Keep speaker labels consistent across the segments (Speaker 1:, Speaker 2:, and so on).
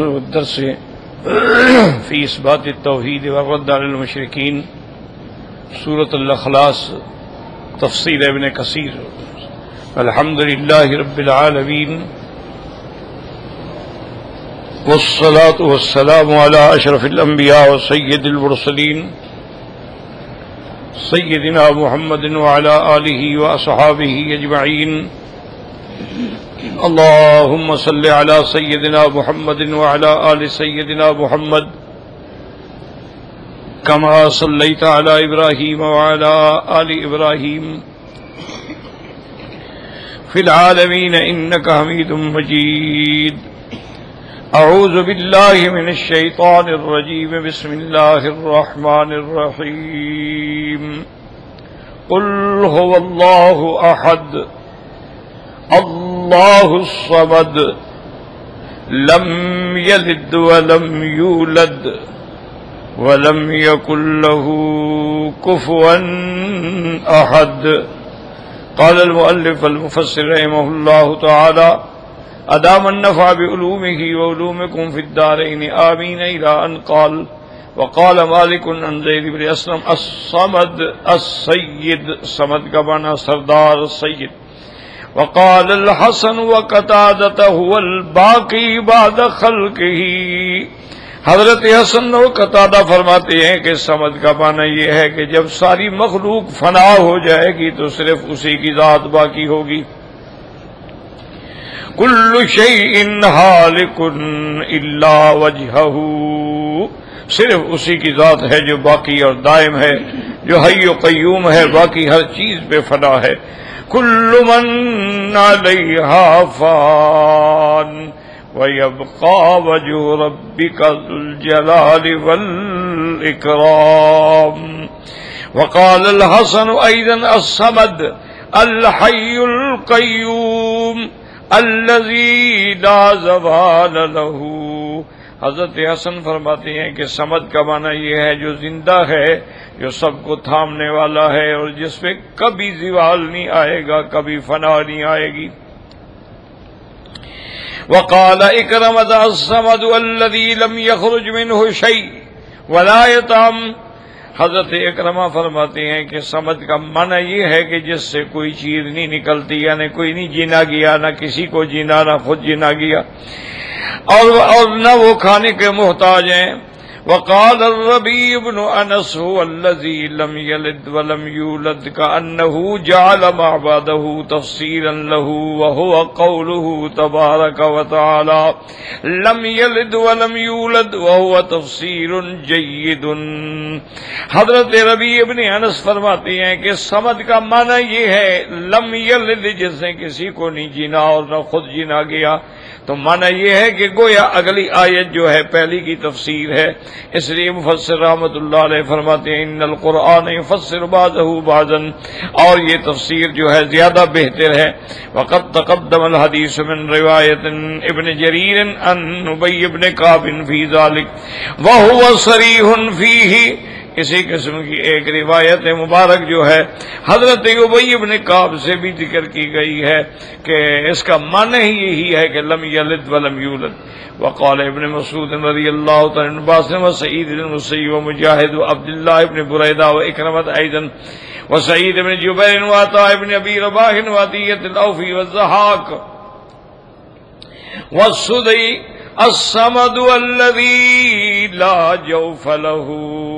Speaker 1: الدرس في إثبات التوحيد والرد على المشركين سورة الأخلاص تفصيل ابن كثير الحمد لله رب العالمين والصلاة والسلام على أشرف الأنبياء وسيد المرسلين سيدنا محمد وعلى آله وأصحابه أجمعين اللهم صل على سيدنا محمد وعلى آل سيدنا محمد كما صليت على إبراهيم وعلى آل إبراهيم في العالمين إنك حميد مجيد أعوذ بالله من الشيطان الرجيم بسم الله الرحمن الرحيم قل هو الله أحد الله الصمد لم يلد ولم يولد ولم يكن له كفوا أحد. قال المؤلف المفسر رحمه الله تعالى أدام النفع بألومه وألومكم في الدارين. آمين. إلى أن قال وقال مالك عن زيد بن أسلم الصمد السيد. صمد كبانا سردار السيد وقال الحسن وقتادت هو الباقی بعد خلقه۔ حضرت حسن و قطادہ فرماتے ہیں کہ سمجھ کا معنی یہ ہے کہ جب ساری مخلوق فنا ہو جائے گی تو صرف اسی کی ذات باقی ہوگی۔ کل شیء حالک الا وجهه صرف اسی کی ذات ہے جو باقی اور دائم ہے، جو حی و قیوم ہے، باقی ہر چیز پہ فنا ہے۔ كل من عليها فان ويبقى وجه ربك ذو الجلال والإكرام. وقال الحسن أيضا الصمد، الحي القيوم، الذي لا زوال له. حضرت حسن فرماتے ہیں کہ سمد کا معنی یہ ہے جو زندہ ہے، جو سب کو تھامنے والا ہے اور جس پہ کبھی زوال نہیں آئے گا، کبھی فنا نہیں آئے گی۔ وقال اکرمت السمد الذي لم يخرج منه شيء ولا حضرت اکرما فرماتے ہیں کہ سمد کا معنی یہ ہے کہ جس سے کوئی چیز نہیں نکلتی یعنی کوئی نہیں جینا گیا، نہ کسی کو جینا، نہ خود جینا گیا۔ اور اور نہ وہ کھانے کے محتاج ہیں۔ وقال الربيع بن انس هو الذي لم يلد ولم يولد كانه جعل معبده تفسيرا له وهو قوله تبارك وتعالى لم يلد ولم يولد وهو تفسير جيد حضرت ربیع ابن انس فرماتے ہیں کہ سمجھ کا معنی یہ ہے، لم یلد جس نے کسی کو نہیں جینا اور نہ خود جینا گیا۔ تو مانا یہ ہے کہ گویا اگلی آیت جو ہے پہلی کی تفسیر ہے۔ اس لیے مفسر رحمت اللہ علیہ فرماتے ہیں، ان القرآن فسر بازہ بازن اور یہ تفسیر جو ہے زیادہ بہتر ہے۔ وقت تقدم الحدیث من روایت ابن جریر ان نبی ابن قابن فی ذالک وہو صریح فیہی اسی قسم کی ایک روایت مبارک جو ہے، حضرت ابئی ابن کاب سے بھی ذکر کی گئی ہے کہ اس کا من ہی یہی ہے کہ لم یلد ولم یولد۔ وقال ابن مسعود رضی اللہ تعالی باسم و سعید بن مسیب و مجاہد و عبداللہ ابن بریدہ و اکرمت ایضا۔ و سعید ابن جبیر و عطا ابن ابی رباح و عطیت الاوفی و الزحاق و السدی السمد والذی لا جوف لہو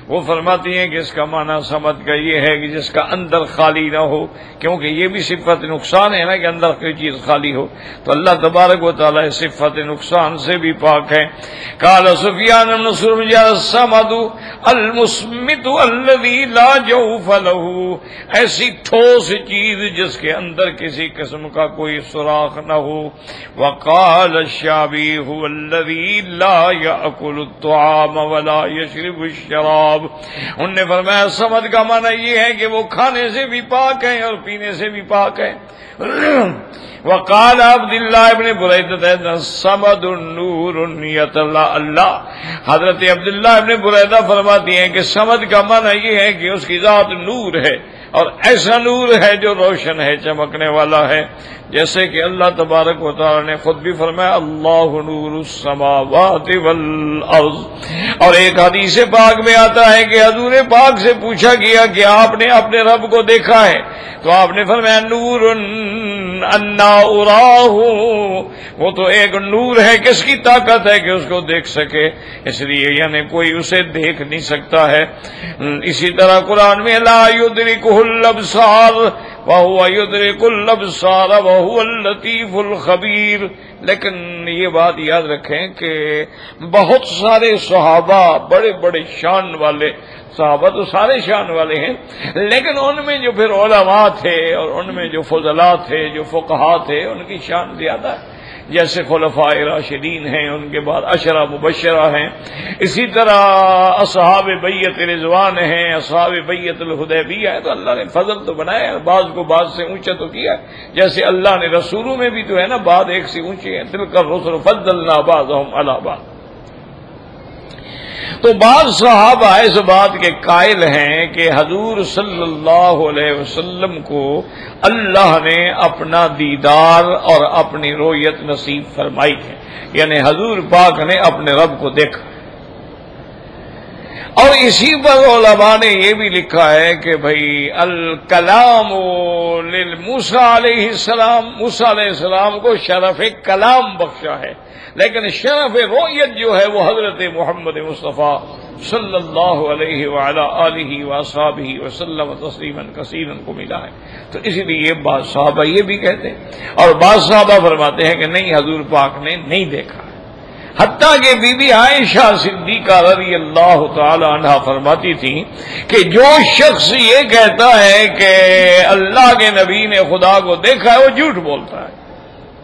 Speaker 1: وہ فرماتی ہیں کہ اس کا معنی سمجھ کا یہ ہے کہ جس کا اندر خالی نہ ہو، کیونکہ یہ بھی صفت نقصان ہے نا کہ اندر کوئی چیز خالی ہو۔ تو اللہ تبارک و تعالیٰ صفت نقصان سے بھی پاک ہے کال سفیان سمد المسمت الذي لا جوف له ایسی ٹھوس چیز جس کے اندر کسی قسم کا کوئی سوراخ نہ ہو۔ وقال الشابی هو الذي لا ياكل الطعام ولا يشرب الشراب۔ ان نے فرمایا، سمجھ کا معنی یہ ہے کہ وہ کھانے سے بھی پاک ہیں اور پینے سے بھی پاک ہیں۔ وقال عبد اللہ ابن بریدہ سمد النور اللہ اللہ۔ حضرت عبداللہ ابن بریدہ فرماتی ہیں کہ سمد کا معنی یہ ہے کہ اس کی ذات نور ہے اور ایسا نور ہے جو روشن ہے، چمکنے والا ہے۔ جیسے کہ اللہ تبارک و تعالی نے خود بھی فرمایا، اللہ نور السماوات والارض۔ اور ایک حدیث پاک میں آتا ہے کہ حضور پاک سے پوچھا گیا کہ آپ نے اپنے رب کو دیکھا ہے۔ تو آپ نے فرمایا، نور انا وہ تو ایک نور ہے، کس کی طاقت ہے کہ اس کو دیکھ سکے؟ اس لیے یعنی کوئی اسے دیکھ نہیں سکتا ہے۔ اسی طرح قرآن میں، لا يدركه الابصار۔ وهو يدرك الابصار وهو اللطيف الخبیر لیکن یہ بات یاد رکھیں کہ بہت سارے صحابہ بڑے بڑے شان والے صحابہ تو سارے شان والے ہیں لیکن ان میں جو پھر علماء تھے اور ان میں جو فضلاء تھے جو فقہا تھے ان کی شان زیادہ ہے۔ جیسے خلفاء راشدین ہیں، ان کے بعد اشرا مبشرہ ہیں۔ اسی طرح اصحاب بیت رضوان ہیں، اصحاب بیت الحدیبیہ ہے تو اللہ نے فضل تو بنایا بعض کو بعض سے اونچا تو کیا جیسے اللہ نے رسولوں میں بھی تو ہے نا بعض ایک سے اونچے ہیں۔ دل کر رسول فضل الہ اللہ تو بعض صحابہ اس بات کے قائل ہیں کہ حضور صلی اللہ علیہ وسلم کو اللہ نے اپنا دیدار اور اپنی رویت نصیب فرمائی ہے۔ یعنی حضور پاک نے اپنے رب کو دیکھا۔ اور اسی پر علماء نے یہ بھی لکھا ہے کہ بھائی الکلام موسا علیہ السلام موسا علیہ السلام کو شرف کلام بخشا ہے، لیکن شرف رویت جو ہے وہ حضرت محمد مصطفیٰ صلی اللہ علیہ وعلا علیہ وصحابہ وسلم تسلیما کثیرا کو ملا ہے۔ تو اسی لیے بعض صحابہ یہ بھی کہتے ہیں، اور بعض صحابہ فرماتے ہیں کہ نہیں، حضور پاک نے نہیں دیکھا۔ حتیٰ کہ بی بی عائشہ صدیقہ رضی اللہ تعالی عنہ فرماتی تھی کہ جو شخص یہ کہتا ہے کہ اللہ کے نبی نے خدا کو دیکھا ہے، وہ جھوٹ بولتا ہے۔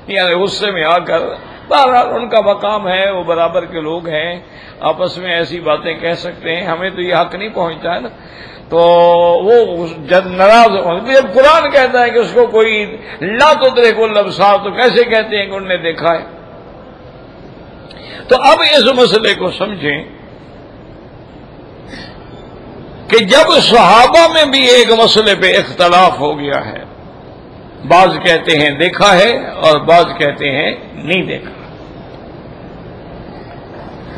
Speaker 1: یعنی غصے میں آ کر، بہرحال ان کا مقام ہے، وہ برابر کے لوگ ہیں، آپس میں ایسی باتیں کہہ سکتے ہیں، ہمیں تو یہ حق نہیں پہنچتا ہے نا۔ تو وہ جب ناراض جب قرآن کہتا ہے کہ اس کو کوئی لا تو دیکھو لبسا تو کیسے کہتے ہیں کہ انہوں نے دیکھا ہے؟ تو اب اس مسئلے کو سمجھیں کہ جب صحابہ میں بھی ایک مسئلے پہ اختلاف ہو گیا ہے، بعض کہتے ہیں دیکھا ہے اور بعض کہتے ہیں نہیں دیکھا۔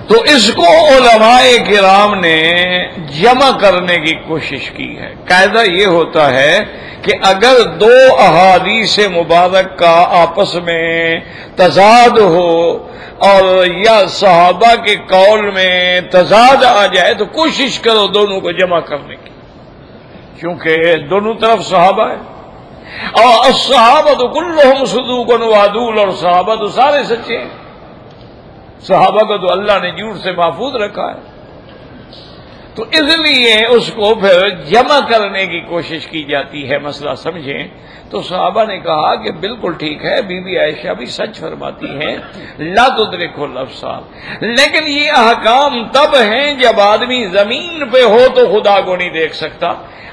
Speaker 1: تو اس کو علماء کرام نے جمع کرنے کی کوشش کی ہے۔ قاعدہ یہ ہوتا ہے کہ اگر دو احادیث مبارک کا آپس میں تضاد ہو اور یا صحابہ کے قول میں تضاد آ جائے تو کوشش کرو دونوں کو جمع کرنے کی۔ کیونکہ دونوں طرف صحابہ ہے اور صحابہ تو کلحم صدوق وادول اور صحابہ تو سارے سچے ہیں۔ صحابہ کو تو اللہ نے جھوٹ سے محفوظ رکھا ہے۔ تو اس لیے اس کو پھر جمع کرنے کی کوشش کی جاتی ہے، مسئلہ سمجھیں۔ تو صحابہ نے کہا کہ بالکل ٹھیک ہے، بی بی عائشہ بھی سچ فرماتی ہیں، لا تو لفظ لیکن یہ احکام تب ہیں جب آدمی زمین پہ ہو تو خدا کو نہیں دیکھ سکتا۔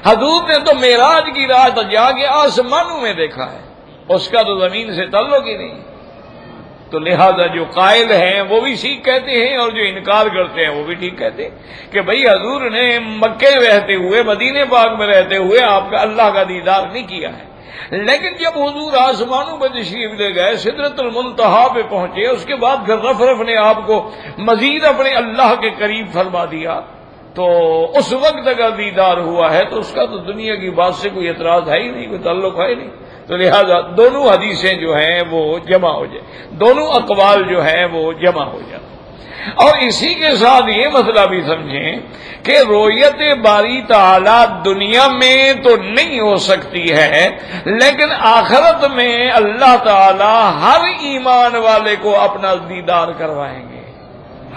Speaker 1: حدود نے تو میراج کی رات جا کے آسمانوں میں دیکھا ہے۔ اس کا تو زمین سے تعلق ہی نہیں۔ تو لہذا جو قائل ہیں وہ بھی ٹھیک کہتے ہیں اور جو انکار کرتے ہیں وہ بھی ٹھیک کہتے ہیں کہ بھئی حضور نے مکے رہتے ہوئے مدینے باغ میں رہتے ہوئے آپ کا اللہ کا دیدار نہیں کیا ہے۔ لیکن جب حضور آسمانوں میں تشریف لے گئے، سدرت المنتہا پہ پہنچے، اس کے بعد پھر رف رف نے آپ کو مزید اپنے اللہ کے قریب فرما دیا۔ تو اس وقت اگر دیدار ہوا ہے تو اس کا تو دنیا کی بات سے کوئی اعتراض ہے ہی نہیں، کوئی تعلق ہے ہی نہیں۔ تو لہذا دونوں حدیثیں جو ہیں وہ جمع ہو جائیں دونوں اقوال جو ہیں وہ جمع ہو جائیں اور اسی کے ساتھ یہ مسئلہ بھی سمجھیں کہ رویت باری تعالی دنیا میں تو نہیں ہو سکتی ہے، لیکن آخرت میں اللہ تعالی ہر ایمان والے کو اپنا دیدار کروائیں گے۔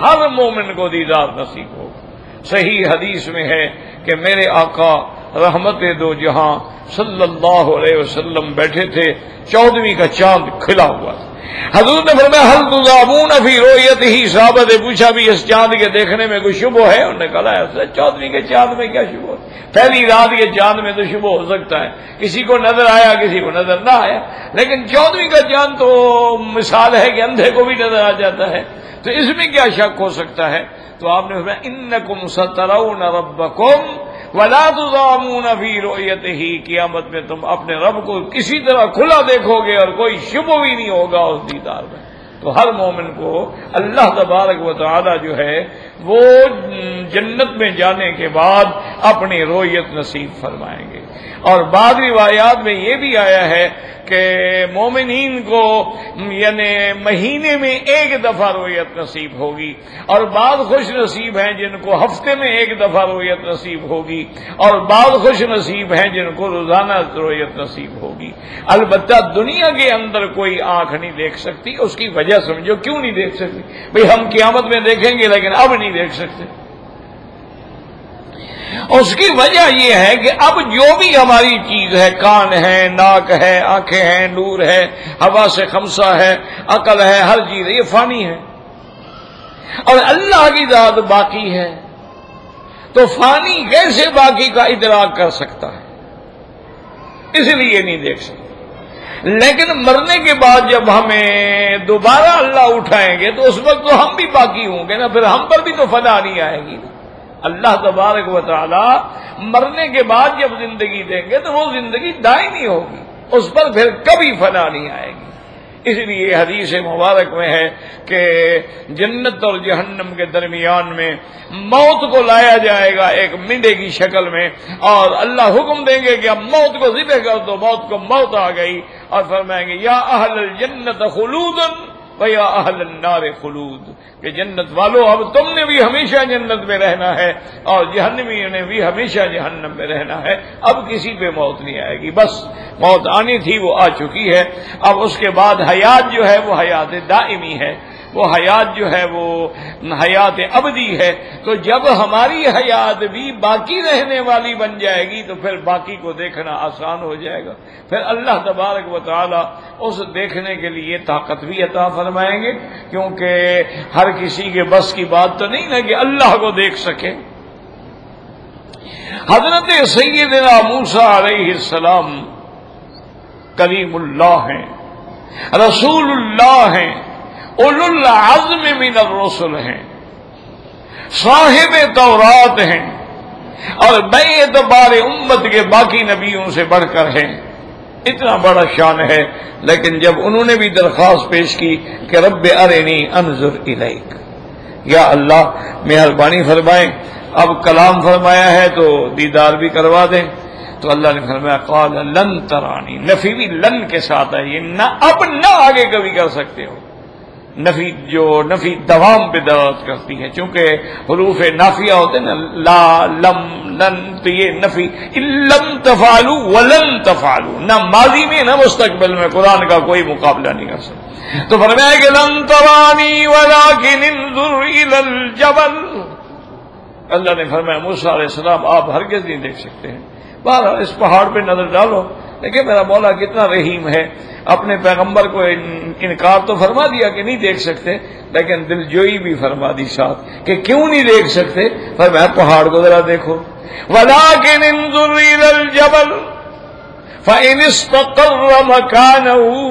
Speaker 1: ہر مومن کو دیدار نصیب ہوگا صحیح حدیث میں ہے کہ میرے آقا رحمت دو جہاں صلی اللہ علیہ وسلم بیٹھے تھے چودویں کا چاند کھلا ہوا تھا۔ حضور نے فرمایا حل تزابون فی رویت ہی صحابت پوچھا، بھی اس چاند کے دیکھنے میں کوئی شبہ ہے؟ انہوں نے کہا چودویں کے چاند میں کیا شبہ ہے؟ پہلی رات کے چاند میں تو شبہ ہو سکتا ہے۔ کسی کو نظر آیا، کسی کو نظر نہ آیا۔ لیکن چودویں کا چاند تو مثال ہے کہ اندھے کو بھی نظر آ جاتا ہے۔ تو اس میں کیا شک ہو سکتا ہے؟ تو آپ نے فرمایا ان کم سترون ربکم ولا تضامون فی رویت ہی قیامت میں تم اپنے رب کو کسی طرح کھلا دیکھو گے اور کوئی شبہ بھی نہیں ہوگا اس دیدار میں۔ تو ہر مومن کو اللہ تبارک و تعالی جو ہے، وہ جنت میں جانے کے بعد اپنی رویت نصیب فرمائیں گے۔ اور بعض روایات میں یہ بھی آیا ہے کہ مومنین کو یعنی مہینے میں ایک دفعہ رویت نصیب ہوگی اور بعض خوش نصیب ہیں جن کو ہفتے میں ایک دفعہ رویت نصیب ہوگی اور بعض خوش نصیب ہیں جن کو روزانہ رویت نصیب ہوگی۔ البتہ دنیا کے اندر کوئی آنکھ نہیں دیکھ سکتی، اس کی وجہ سمجھو، کیوں نہیں دیکھ سکتی؟ بھئی ہم قیامت میں دیکھیں گے لیکن اب نہیں دیکھ سکتے۔ اس کی وجہ یہ ہے کہ اب جو بھی ہماری چیز ہے، کان ہے، ناک ہے، آنکھیں ہیں، نور ہے، ہوا سے خمسہ ہے، عقل ہے، ہر چیز ہے، یہ فانی ہے۔ اور اللہ کی ذات باقی ہے۔ تو فانی کیسے باقی کا ادراک کر سکتا ہے؟ اس لیے نہیں دیکھ سکتا۔ لیکن مرنے کے بعد جب ہمیں دوبارہ اللہ اٹھائیں گے تو اس وقت تو ہم بھی باقی ہوں گے نا، پھر ہم پر بھی تو فنا نہیں آئے گی۔ نا اللہ تبارک و تعالی مرنے کے بعد جب زندگی دیں گے تو وہ زندگی دائمی ہوگی، اس پر پھر کبھی فنا نہیں آئے گی۔ اس لیے حدیث مبارک میں ہے کہ جنت اور جہنم کے درمیان میں موت کو لایا جائے گا ایک منڈے کی شکل میں اور اللہ حکم دیں گے کہ اب موت کو ذبح کر دو، موت کو موت آ گئی اور فرمائیں گے، یا اہل الجنت خلودن۔ بھیا اہل النار خلود، کہ جنت والو، اب تم نے بھی ہمیشہ جنت میں رہنا ہے، اور جہنمی نے بھی ہمیشہ جہنم میں رہنا ہے، اب کسی پہ موت نہیں آئے گی۔ بس موت آنی تھی، وہ آ چکی ہے۔ اب اس کے بعد حیات جو ہے، وہ حیات دائمی ہے۔ وہ حیات جو ہے وہ حیات ابدی ہے، تو جب ہماری حیات بھی باقی رہنے والی بن جائے گی، تو پھر باقی کو دیکھنا آسان ہو جائے گا۔ پھر اللہ تبارک و تعالی اس دیکھنے کے لیے طاقت بھی عطا فرمائیں گے، کیونکہ ہر کسی کے بس کی بات تو نہیں نا کہ اللہ کو دیکھ سکے۔ حضرت سیدنا موسا علیہ السلام کریم اللہ ہیں، رسول اللہ ہیں۔ اول العزم من الرسل ہیں۔ صاحب تورات ہیں۔ اور بے اعتبار امت کے باقی نبیوں سے بڑھ کر ہیں۔ اتنا بڑا شان ہے۔ لیکن جب انہوں نے بھی درخواست پیش کی کہ رب ارنی انظر الیک۔ یا اللہ، مہربانی فرمائیں۔ اب کلام فرمایا ہے تو دیدار بھی کروا دیں۔ تو اللہ نے فرمایا، قال لن ترانی۔ نفی بھی لن کے ساتھ ہے۔ یہ نہ اب نہ آگے کبھی کر سکتے ہو۔ نفی جو نفی دوام پہ دعوت کرتی ہے چونکہ حروف نافیہ ہوتے ہیں نا، لا، لم لن تو یہ نفی لم تفالو ولن تفالو نہ ماضی میں، نہ مستقبل میں قرآن کا کوئی مقابلہ نہیں کر سکتا تو فرمایا کہ لن ترانی ولیکن انظر الى الجبل۔ اللہ نے فرمایا، موسیٰ علیہ السلام، آپ ہرگز نہیں دیکھ سکتے ہیں۔ بہر اس پہاڑ پہ نظر ڈالو دیکھیں، میرا مولا کتنا رحیم ہے۔ اپنے پیغمبر کو انکار تو فرما دیا کہ نہیں دیکھ سکتے، لیکن دل جوئی بھی فرما دی ساتھ کہ کیوں نہیں دیکھ سکتے؟ پر میں پہاڑ کو ذرا دیکھو۔ ولا کے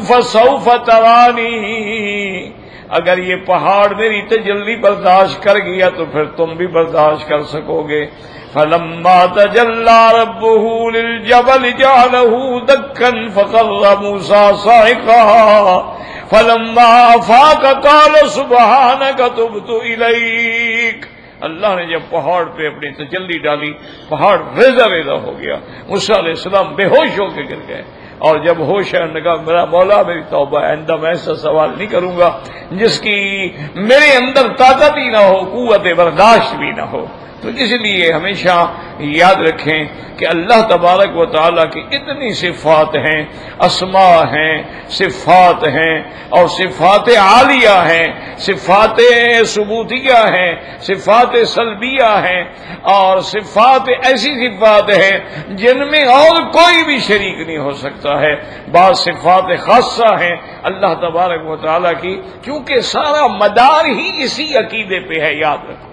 Speaker 1: فسوف ترانی اگر یہ پہاڑ میری تجلی برداشت کر گیا تو پھر تم بھی برداشت کر سکو گے۔ فلما تجلى ربه للجبل جعله دكا فقر موسى صاعقا. فلما افاق قال سبحانك تبت اليك اللہ نے جب پہاڑ پہ اپنی تجلی ڈالی، پہاڑ ریزا ریزا ہو گیا۔ موسیٰ علیہ السلام بے ہوش ہو کے گر گئے۔ اور جب ہوش ہے کہا، میرا مولا، میری توبہ آئندہ میں ایسا سوال نہیں کروں گا، جس کی میرے اندر طاقت ہی نہ ہو، قوت برداشت بھی نہ ہو۔ تو اس لیے ہمیشہ یاد رکھیں کہ اللہ تبارک و تعالیٰ کی اتنی صفات ہیں اسما ہیں، صفات ہیں اور صفات عالیہ ہیں، صفات ثبوتیہ ہیں، صفات سلبیہ ہیں اور صفات ایسی صفات ہیں جن میں اور کوئی بھی شریک نہیں ہو سکتا ہے۔ بعض صفات خاصہ ہیں اللہ تبارک و تعالیٰ کی، کیونکہ سارا مدار ہی اسی عقیدے پہ ہے، یاد رکھو۔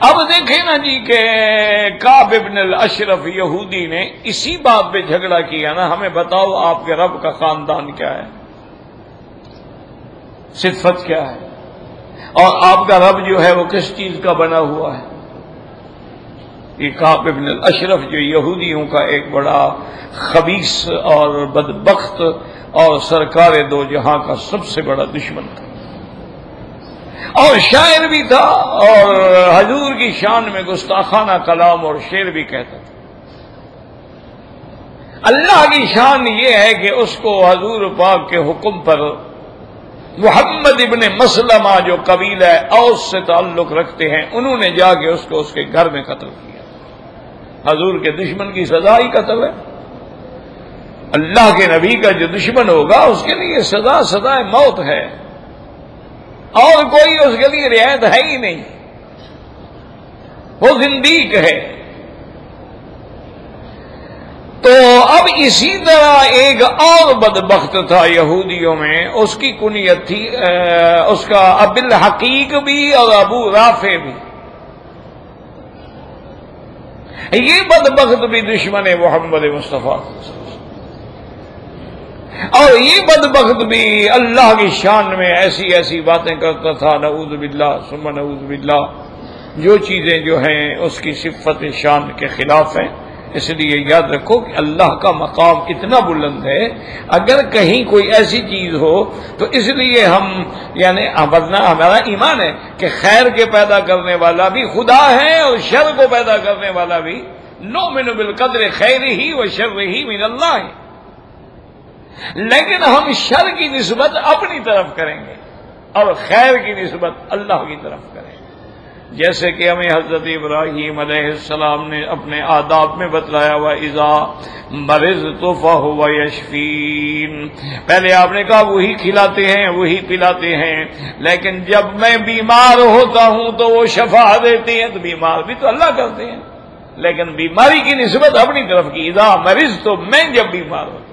Speaker 1: اب دیکھیں نا جی کہ کاب ابن الاشرف یہودی نے اسی بات پہ جھگڑا کیا نا، ہمیں بتاؤ آپ کے رب کا خاندان کیا ہے؟ صفت کیا ہے؟ اور آپ کا رب جو ہے وہ کس چیز کا بنا ہوا ہے؟ یہ کاب ابن الاشرف جو یہودیوں کا ایک بڑا خبیص اور بدبخت اور سرکار دو جہاں کا سب سے بڑا دشمن تھا۔ اور شاعر بھی تھا اور حضور کی شان میں گستاخانہ کلام اور شعر بھی کہتا تھا۔ اللہ کی شان یہ ہے کہ اس کو حضور پاک کے حکم پر محمد ابن مسلمہ جو قبیل ہے اوس سے تعلق رکھتے ہیں، انہوں نے جا کے اس کو اس کے گھر میں قتل کیا۔ حضور کے دشمن کی سزا ہی قتل ہے۔ اللہ کے نبی کا جو دشمن ہوگا، اس کے لیے سزا سزا موت ہے۔ اور کوئی اس کے لیے رعایت ہے ہی نہیں۔ وہ زندیق ہے۔ تو اب اسی طرح ایک اور بدبخت تھا یہودیوں میں، اس کی کنیت تھی اس کا اب الحقیق بھی اور ابو رافع بھی۔ یہ بدبخت بھی دشمن محمد مصطفیٰ۔ اور یہ بدبخت بھی اللہ کی شان میں ایسی ایسی باتیں کرتا تھا، نعوذ باللہ، ثم نعوذ باللہ۔ جو چیزیں جو ہیں، اس کی صفت شان کے خلاف ہیں۔ اس لیے یاد رکھو کہ اللہ کا مقام اتنا بلند ہے، اگر کہیں کوئی ایسی چیز ہو، تو اس لیے ہم یعنی ہمارا ایمان ہے کہ خیر کے پیدا کرنے والا بھی خدا ہے اور شر کو پیدا کرنے والا بھی۔ نو من بالقدر خیر ہی و شر ہی من اللہ۔ ہے لیکن ہم شر کی نسبت اپنی طرف کریں گے اور خیر کی نسبت اللہ کی طرف کریں گے۔ جیسے کہ ہمیں حضرت ابراہیم علیہ السلام نے اپنے آداب میں بتلایا ہوا ایزا مرض توفہ ہوا یشفین پہلے آپ نے کہا، وہی کھلاتے ہیں، وہی پلاتے ہیں۔ لیکن جب میں بیمار ہوتا ہوں تو وہ شفا دیتے ہیں، تو بیمار بھی تو اللہ کرتے ہیں۔ لیکن بیماری کی نسبت اپنی طرف کی ایزا مریض تو میں جب بیمار ہوتا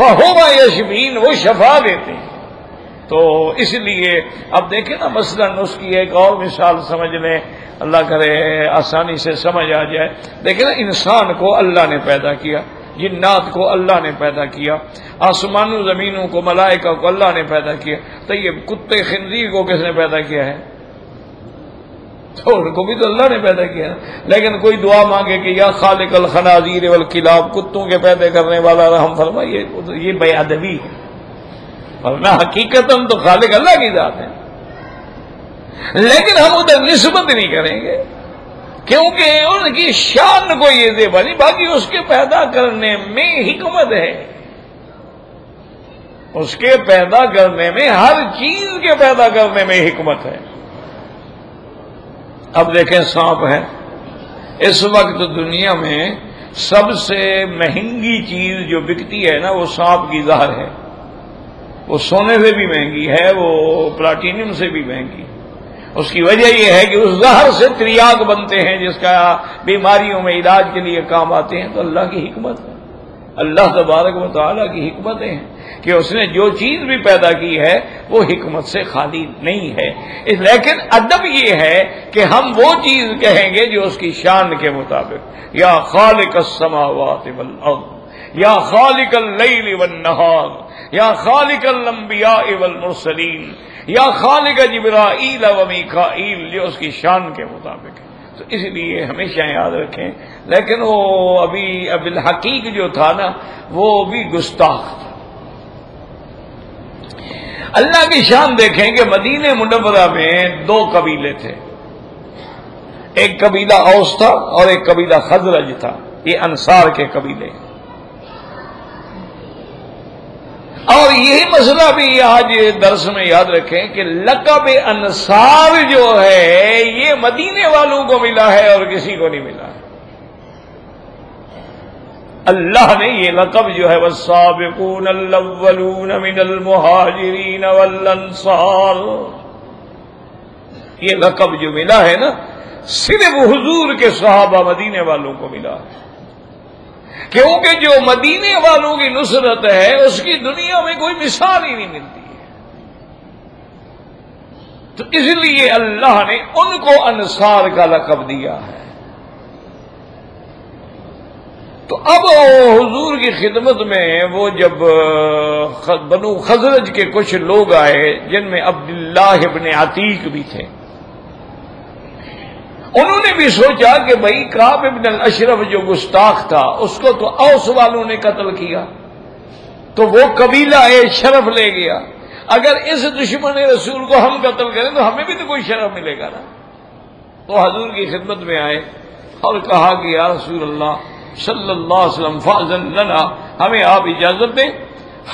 Speaker 1: ہوں فہو یشفین وہ شفا دیتے ہیں۔ تو اس لیے اب دیکھیں نا، مثلا اس کی ایک اور مثال سمجھ لیں۔ اللہ کرے، آسانی سے سمجھ آ جائے۔ دیکھیں نا، انسان کو اللہ نے پیدا کیا، جنات کو اللہ نے پیدا کیا آسمان و زمینوں کو، ملائکہ کو اللہ نے پیدا کیا۔ تو یہ کتے، خنزیر کو کس نے پیدا کیا ہے؟ تو ان کو بھی تو اللہ نے پیدا کیا. لیکن کوئی دعا مانگے کہ یا خالق الخنازیر والکلاب، کتوں کے پیدا کرنے والا رحم فرمائیے یہ بے ادبی ہے. ورنہ حقیقت ہم تو خالق اللہ کی ذات ہے. لیکن ہم ادھر نسبت نہیں کریں گے، کیونکہ ان کی شان کو یہ دے بنی باقی اس کے پیدا کرنے میں حکمت ہے. اس کے پیدا کرنے میں، ہر چیز کے پیدا کرنے میں حکمت ہے. اب دیکھیں سانپ ہے۔ اس وقت دنیا میں سب سے مہنگی چیز جو بکتی ہے نا، وہ سانپ کی ظاہر ہے۔ وہ سونے سے بھی مہنگی ہے، وہ پلاٹینیم سے بھی مہنگی۔ اس کی وجہ یہ ہے کہ اس زہر سے تریاگ بنتے ہیں، جس کا بیماریوں میں علاج کے لیے کام آتے ہیں۔ تو اللہ کی حکمت۔ ہے اللہ تبارک و تعالیٰ کی حکمتیں ہیں کہ اس نے جو چیز بھی پیدا کی ہے وہ حکمت سے خالی نہیں ہے۔ لیکن ادب یہ ہے کہ ہم وہ چیز کہیں گے جو اس کی شان کے مطابق۔ یا خالق السماوات والارض، یا خالق اللیل والنہار، یا خالق الانبیاء والمرسلین، یا خالق جبرائیل و میکائیل جو اس کی شان کے مطابق ہے۔ تو اس لیے ہمیشہ یاد رکھیں۔ لیکن وہ ابھی اب الحقیق جو تھا نا، وہ بھی گستاخ تھا۔ اللہ کی شان دیکھیں کہ مدینہ منورہ میں دو قبیلے تھے۔ ایک قبیلہ اوس تھا اور ایک قبیلہ خزرج تھا۔ یہ انصار کے قبیلے۔ اور یہی مسئلہ بھی آج درس میں یاد رکھیں کہ لقب انصار جو ہے، یہ مدینے والوں کو ملا ہے اور کسی کو نہیں ملا۔ ہے اللہ نے یہ لقب جو ہے وہ سابقون من المہاجرین والانصار یہ لقب جو ملا ہے نا، صرف حضور کے صحابہ مدینے والوں کو ملا۔ ہے کیونکہ جو مدینے والوں کی نصرت ہے، اس کی دنیا میں کوئی مثال ہی نہیں ملتی ہے۔ تو اس لیے اللہ نے ان کو انصار کا لقب دیا ہے۔ تو اب حضور کی خدمت میں وہ جب بنو خزرج کے کچھ لوگ آئے، جن میں عبداللہ ابن عتیق بھی تھے۔ انہوں نے بھی سوچا کہ بھائی کاب ابن الاشرف جو گستاخ تھا، اس کو تو اوس والوں نے قتل کیا۔ تو وہ قبیلہ اے شرف لے گیا۔ اگر اس دشمن رسول کو ہم قتل کریں تو ہمیں بھی تو کوئی شرف ملے گا نا۔ تو حضور کی خدمت میں آئے اور کہا کہ یا رسول اللہ صلی اللہ علیہ وسلم فاضل لنا، ہمیں آپ اجازت دیں۔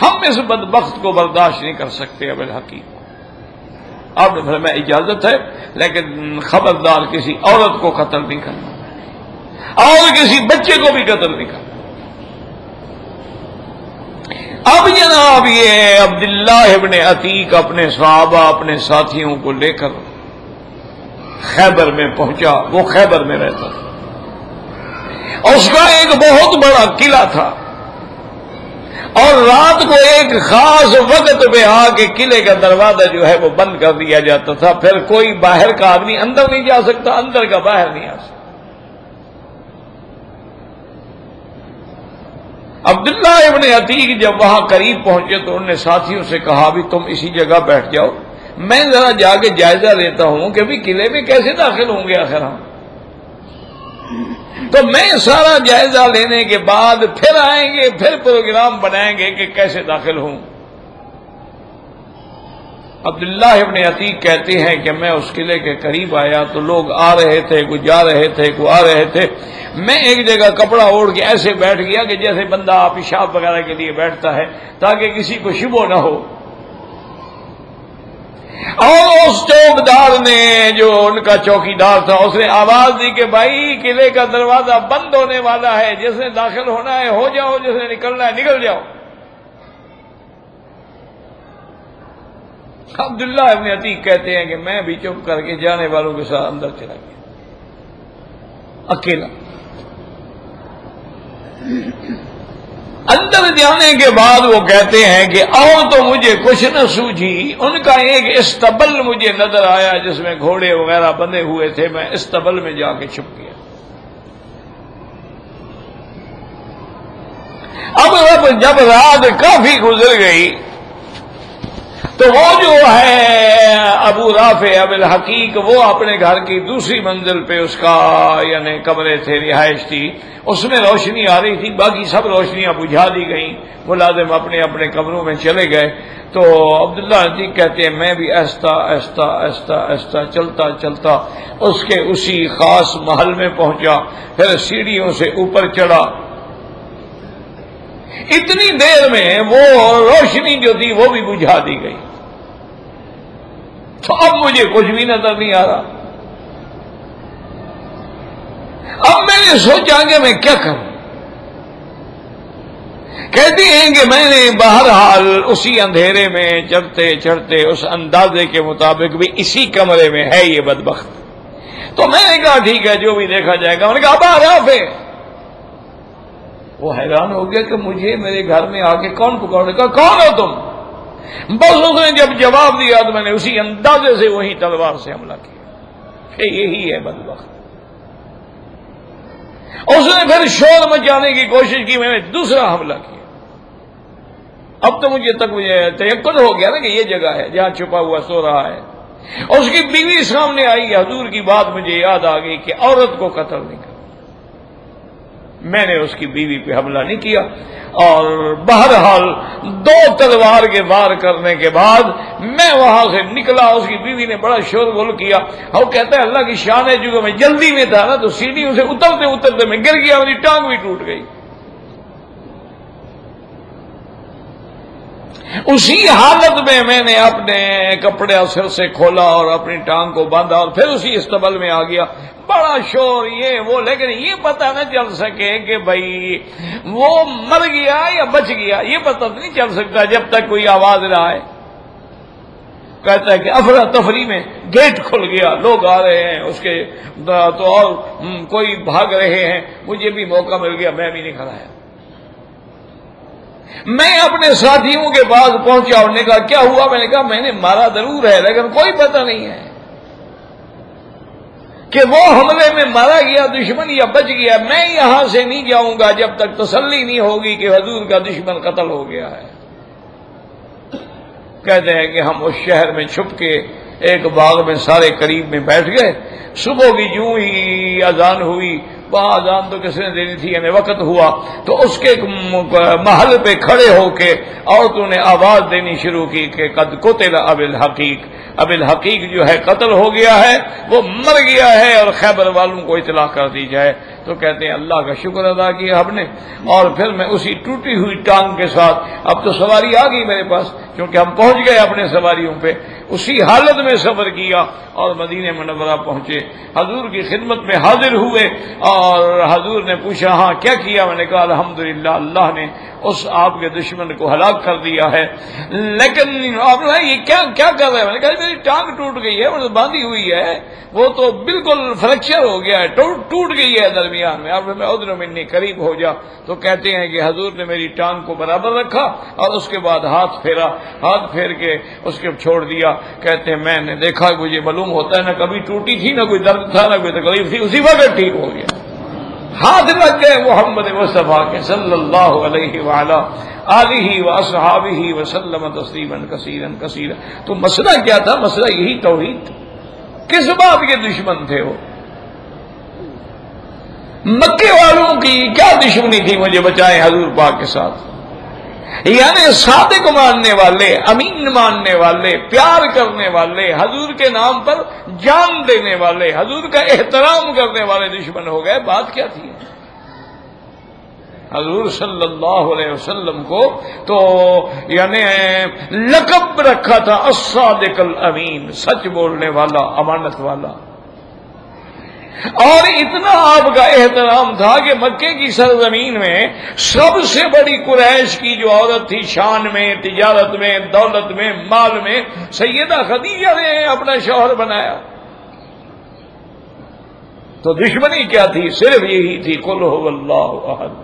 Speaker 1: ہم اس بدبخت کو برداشت نہیں کر سکتے اب الحقیق اب میں اجازت ہے، لیکن خبردار کسی عورت کو قتل نہیں کرنا۔ اور کسی بچے کو بھی قتل نہیں کرنا۔ اب جناب یہ عبداللہ ابن عتیق اپنے صحابہ، اپنے ساتھیوں کو لے کر خیبر میں پہنچا۔ وہ خیبر میں رہتا تھا۔ اس کا ایک بہت بڑا قلعہ تھا۔ اور رات کو ایک خاص وقت پہ آ کے قلعے کا دروازہ جو ہے وہ بند کر دیا جاتا تھا۔ پھر کوئی باہر کا آدمی اندر نہیں جا سکتا، اندر کا باہر نہیں آ سکتا۔ عبداللہ ابن عتیق جب وہاں قریب پہنچے تو انہوں نے ساتھیوں سے کہا، بھی تم اسی جگہ بیٹھ جاؤ۔ میں ذرا جا کے جائزہ لیتا ہوں کہ بھی قلعے میں کیسے داخل ہوں گے آخر ہم؟ تو میں سارا جائزہ لینے کے بعد پھر آئیں گے، پھر پروگرام بنائیں گے کہ کیسے داخل ہوں۔ عبداللہ ابن عتیق کہتے ہیں کہ میں اس قلعے کے قریب آیا تو لوگ آ رہے تھے، کوئی جا رہے تھے، کوئی آ رہے تھے۔ میں ایک جگہ کپڑا اوڑھ کے ایسے بیٹھ گیا کہ جیسے بندہ پیشاب وغیرہ کے لیے بیٹھتا ہے تاکہ کسی کو شبو نہ ہو۔ اور اس چوکدار نے جو ان کا چوکی دار تھا، اس نے آواز دی کہ بھائی، قلعے کا دروازہ بند ہونے والا ہے، جس نے داخل ہونا ہے، ہو جاؤ، جس نے نکلنا ہے، نکل جاؤ۔ عبداللہ ابن عتیق کہتے ہیں کہ میں بھی چپ کر کے جانے والوں کے ساتھ اندر چلا گیا۔ اکیلا۔ اندر جانے کے بعد وہ کہتے ہیں کہ اور تو مجھے کچھ نہ سوجھی۔ ان کا ایک استبل مجھے نظر آیا جس میں گھوڑے وغیرہ بندے ہوئے تھے۔ میں استبل میں جا کے چھپ گیا۔ اب جب رات کافی گزر گئی تو وہ جو ہے ابو رافع اب الحقیق، وہ اپنے گھر کی دوسری منزل پہ اس کا یعنی کمرے تھے، رہائش تھی۔ اس میں روشنی آ رہی تھی، باقی سب روشنیاں بجھا دی گئیں۔ ملازم اپنے اپنے کمروں میں چلے گئے۔ تو عبداللہ جی کہتے ہیں، میں بھی ایستا ایستا ایستا ایستا، چلتا چلتا، اس کے اسی خاص محل میں پہنچا۔ پھر سیڑھیوں سے اوپر چڑھا۔ اتنی دیر میں وہ روشنی جو تھی وہ بھی بجھا دی گئی۔ تو اب مجھے کچھ بھی نظر نہیں آ رہا۔ اب میں نے سوچا کہ میں کیا کروں۔ کہتے ہیں کہ میں نے بہرحال اسی اندھیرے میں چڑھتے چڑھتے اس اندازے کے مطابق بھی اسی کمرے میں ہے یہ بدبخت۔ تو میں نے کہا ٹھیک ہے جو بھی دیکھا جائے گا۔ میں نے کہا باہر ہے وہ حیران ہو گیا کہ مجھے میرے گھر میں آ کے کون پکڑنے کا کون ہو تم؟ بس اس نے جب جواب دیا تو میں نے اسی اندازے سے وہی تلوار سے حملہ کیا۔ یہی ہے بد وقت۔ اس نے پھر شور مچانے کی کوشش کی، میں نے دوسرا حملہ کیا۔ اب تو مجھے تک مجھے تیقن ہو گیا نا کہ یہ جگہ ہے، جہاں چھپا ہوا سو رہا ہے۔ اس کی بیوی سامنے آئی، حضور کی بات مجھے یاد آ گئی کہ عورت کو قتل نہیں کر میں نے اس کی بیوی پہ حملہ نہیں کیا اور بہرحال دو تلوار کے وار کرنے کے بعد میں وہاں سے نکلا، اس کی بیوی نے بڑا شور گول کیا۔ وہ کہتا ہے، اللہ کی شان ہے، جو میں جلدی میں تھا نا، تو سیڑھیوں سے اترتے اترتے میں گر گیا، میری ٹانگ بھی ٹوٹ گئی۔ اسی حالت میں میں نے اپنے کپڑے سر سے کھولا اور اپنی ٹانگ کو باندھا اور پھر اسی استبل میں آ گیا۔ بڑا شور، یہ وہ، لیکن یہ پتہ نہ چل سکے کہ بھائی وہ مر گیا یا بچ گیا، یہ پتہ نہیں چل سکتا جب تک کوئی آواز نہ آئے۔ کہتا ہے کہ افراتفری میں گیٹ کھل گیا، لوگ آ رہے ہیں، اس کے تو اور کوئی بھاگ رہے ہیں، مجھے بھی موقع مل گیا، میں بھی نہیں کھڑا ہے میں اپنے ساتھیوں کے پاس پہنچا انہوں نے کہا، کیا ہوا؟ میں نے کہا، میں نے مارا ضرور ہے، لیکن کوئی پتہ نہیں ہے۔ کہ وہ حملے میں مارا گیا، دشمن یا بچ گیا، میں یہاں سے نہیں جاؤں گا جب تک تسلی نہیں ہوگی کہ حضور کا دشمن قتل ہو گیا ہے۔ کہتے ہیں کہ ہم اس شہر میں چھپ کے ایک باغ میں سارے قریب میں بیٹھ گئے۔ صبح کی جوں ہی اذان ہوئی۔ اذان تو کس نے دینی تھی یعنی وقت ہوا۔ تو اس کے محل پہ کھڑے ہو کے عورتوں نے آواز دینی شروع کی کہ قد کو تیرا اب الحقیق۔ اب الحقیق جو ہے قتل ہو گیا ہے، وہ مر گیا ہے اور خیبر والوں کو اطلاع کر دی جائے۔ تو کہتے ہیں، اللہ کا شکر ادا کیا ہم نے۔ اور پھر میں اسی ٹوٹی ہوئی ٹانگ کے ساتھ، اب تو سواری آ گئی میرے پاس، کیونکہ ہم پہنچ گئے اپنے سواریوں پہ۔ اسی حالت میں سفر کیا اور مدینہ منورہ پہنچے۔ حضور کی خدمت میں حاضر ہوئے اور حضور نے پوچھا ہاں کیا کیا؟ میں نے کہا، الحمدللہ، اللہ نے اس آپ کے دشمن کو ہلاک کر دیا ہے۔ لیکن آپ یہ کیا کیا کر رہے ہیں؟ میں نے کہا، میری ٹانگ ٹوٹ گئی ہے باندھی ہوئی ہے۔ وہ تو بالکل فریکچر ہو گیا ہے ٹوٹ گئی ہے درمیان میں۔ اب میں ادھر منی قریب ہو جا۔ تو کہتے ہیں کہ حضور نے میری ٹانگ کو برابر رکھا اور اس کے بعد ہاتھ پھیرا۔ ہاتھ پھیر کے اس کے چھوڑ دیا۔ کہتے ہیں، میں نے دیکھا مجھے معلوم ہوتا ہے، نہ کبھی ٹوٹی تھی، نہ کوئی درد تھا، نہ کوئی تکلیف تھی، اسی وقت ٹھیک ہو گیا۔ ہاتھ لگ گئے محمد مصطفیٰ کے، صلی اللہ علیہ وعلا علی و صحابی وسلم تسلیم کثیرن کثیر تو مسئلہ کیا تھا؟ مسئلہ یہی توحید۔ کس بات کے دشمن تھے وہ؟ مکے والوں کی کیا دشمنی تھی مجھے بچائے حضور پاک کے ساتھ؟ یعنی صادق ماننے والے، امین ماننے والے، پیار کرنے والے، حضور کے نام پر جان دینے والے، حضور کا احترام کرنے والے دشمن ہو گئے، بات کیا تھی؟ حضور صلی اللہ علیہ وسلم کو تو یعنی لقب رکھا تھا، الصادق الامین، سچ بولنے والا، امانت والا۔ اور اتنا آپ کا احترام تھا کہ مکے کی سرزمین میں سب سے بڑی قریش کی جو عورت تھی، شان میں، تجارت میں، دولت میں، مال میں، سیدہ خدیجہ نے اپنا شوہر بنایا۔ تو دشمنی کیا تھی؟ صرف یہی تھی کل ہو اللہ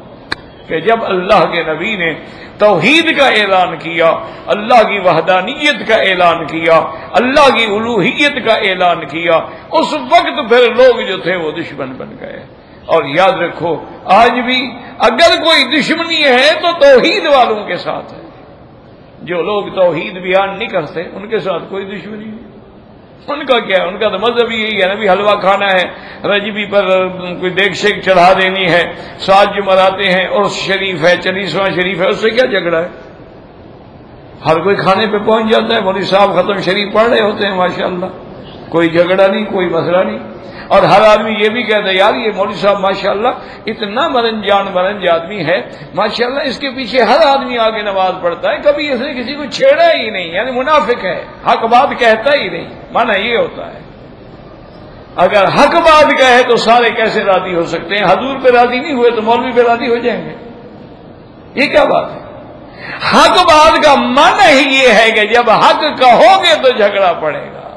Speaker 1: کہ جب اللہ کے نبی نے توحید کا اعلان کیا، اللہ کی وحدانیت کا اعلان کیا، اللہ کی الوحیت کا اعلان کیا، اس وقت پھر لوگ جو تھے وہ دشمن بن گئے۔ اور یاد رکھو، آج بھی اگر کوئی دشمنی ہے تو توحید والوں کے ساتھ ہے۔ جو لوگ توحید بیان نہیں کرتے، ان کے ساتھ کوئی دشمنی نہیں۔ ان کا کیا ہے؟ ان کا تو مذہب یہی ہے نبی حلوہ کھانا ہے، رجبی پر کوئی دیکھ شیک چڑھا دینی ہے سات جو مراتے ہیں اور شریف ہے چلیسواں شریف ہے، اس سے کیا جھگڑا ہے؟ ہر کوئی کھانے پہ پہنچ جاتا ہے، مولوی صاحب ختم شریف پڑھ رہے ہوتے ہیں ماشاء اللہ کوئی جھگڑا نہیں، کوئی مسئلہ نہیں۔ اور ہر آدمی یہ بھی کہتا ہے، یار یہ مولوی صاحب ماشاء اللہ اتنا مرن جان مرنج آدمی ہے ماشاء اللہ اس کے پیچھے ہر آدمی آگے نماز پڑھتا ہے، کبھی اس نے کسی کو چھیڑا ہی نہیں یعنی منافق ہے، حق بات کہتا ہی نہیں مانا یہ ہوتا ہے۔ اگر حق بات کہے تو سارے کیسے راضی ہو سکتے ہیں؟ حضور پہ راضی نہیں ہوئے تو مولوی پہ راضی ہو جائیں گے۔ یہ کیا بات ہے؟ حق بات کا من ہی یہ ہے کہ جب حق کہو گے تو جھگڑا پڑے گا۔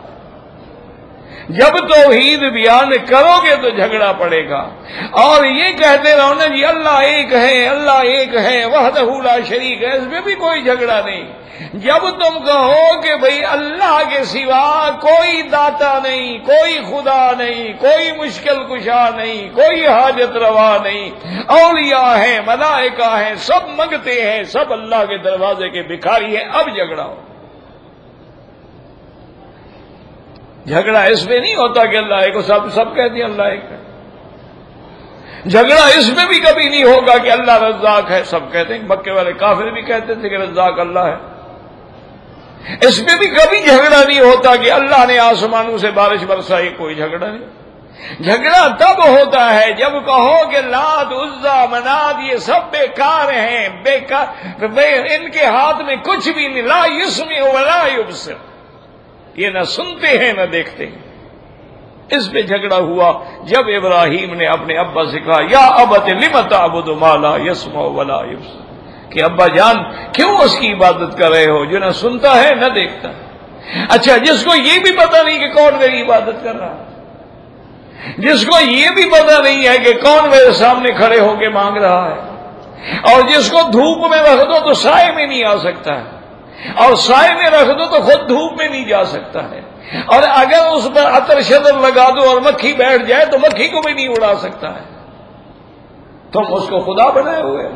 Speaker 1: جب توحید بیان کرو گے تو جھگڑا پڑے گا۔ اور یہ کہتے رہو نا جی اللہ ایک ہے، اللہ ایک ہے وہ لا شریک ہے، اس میں بھی کوئی جھگڑا نہیں۔ جب تم کہو کہ بھئی اللہ کے سوا کوئی داتا نہیں، کوئی خدا نہیں، کوئی مشکل کشا نہیں، کوئی حاجت روا نہیں۔ اولیاء ہیں، ملائکہ ہیں، سب منگتے ہیں، سب اللہ کے دروازے کے بکھاری ہیں، اب جھگڑا ہو۔ جھگڑا اس میں نہیں ہوتا کہ اللہ ایک سب سب کہتے ہیں اللہ ایک ہے۔ جھگڑا اس میں بھی کبھی نہیں ہوگا کہ اللہ رزاق ہے، سب کہتے ہیں۔ مکے والے کافر بھی کہتے تھے کہ رزاق اللہ ہے۔ اس میں بھی کبھی جھگڑا نہیں ہوتا کہ اللہ نے آسمانوں سے بارش برسائی، کوئی جھگڑا نہیں۔ جھگڑا تب ہوتا ہے جب کہو کہ لاد، عزا، مناد، یہ سب بیکار ہیں، بیکار، ان کے ہاتھ میں کچھ بھی نہیں۔ لا یسمی ولا یبصر۔ یہ نہ سنتے ہیں نہ دیکھتے ہیں۔ اس پہ جھگڑا ہوا۔ جب ابراہیم نے اپنے ابا سے کہا، یا ابت لمت ابد مالا یسما ولا یس کہ ابا جان، کیوں اس کی عبادت کر رہے ہو؟ جو نہ سنتا ہے نہ دیکھتا۔ اچھا جس کو یہ بھی پتا نہیں کہ کون میری عبادت کر رہا جس کو یہ بھی پتا نہیں ہے کہ کون میرے سامنے کھڑے ہو کے مانگ رہا ہے۔ اور جس کو دھوپ میں رکھ دو تو سائے میں نہیں آ سکتا ہے۔ اور سائے میں رکھ دو تو خود دھوپ میں نہیں جا سکتا ہے۔ اور اگر اس پر عطر شدر لگا دو اور مکھی بیٹھ جائے تو مکھی کو بھی نہیں اڑا سکتا ہے۔ تم اس کو خدا بنائے ہوئے